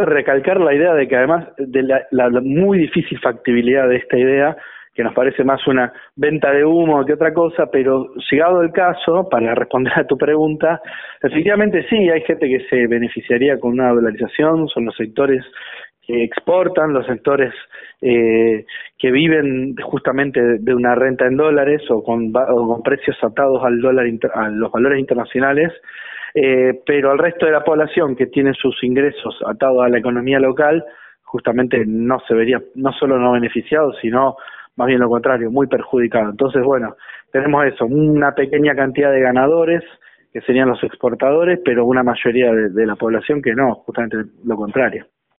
quiero recalcar la idea de que además de la, muy difícil factibilidad de esta idea, que nos parece más una venta de humo que otra cosa, pero llegado el caso, para responder a tu pregunta, efectivamente sí, hay gente que se beneficiaría con una dolarización, son los sectores que exportan, los sectores eh, que viven justamente de una renta en dólares o con, con precios atados al dólar a los valores internacionales, eh, pero el resto de la población que tiene sus ingresos atados a la economía local, justamente no se vería, no solo no beneficiado, sino más bien lo contrario, muy perjudicado. Entonces, bueno, tenemos eso, una pequeña cantidad de ganadores, que serían los exportadores, pero una mayoría de la población que no, justamente lo contrario.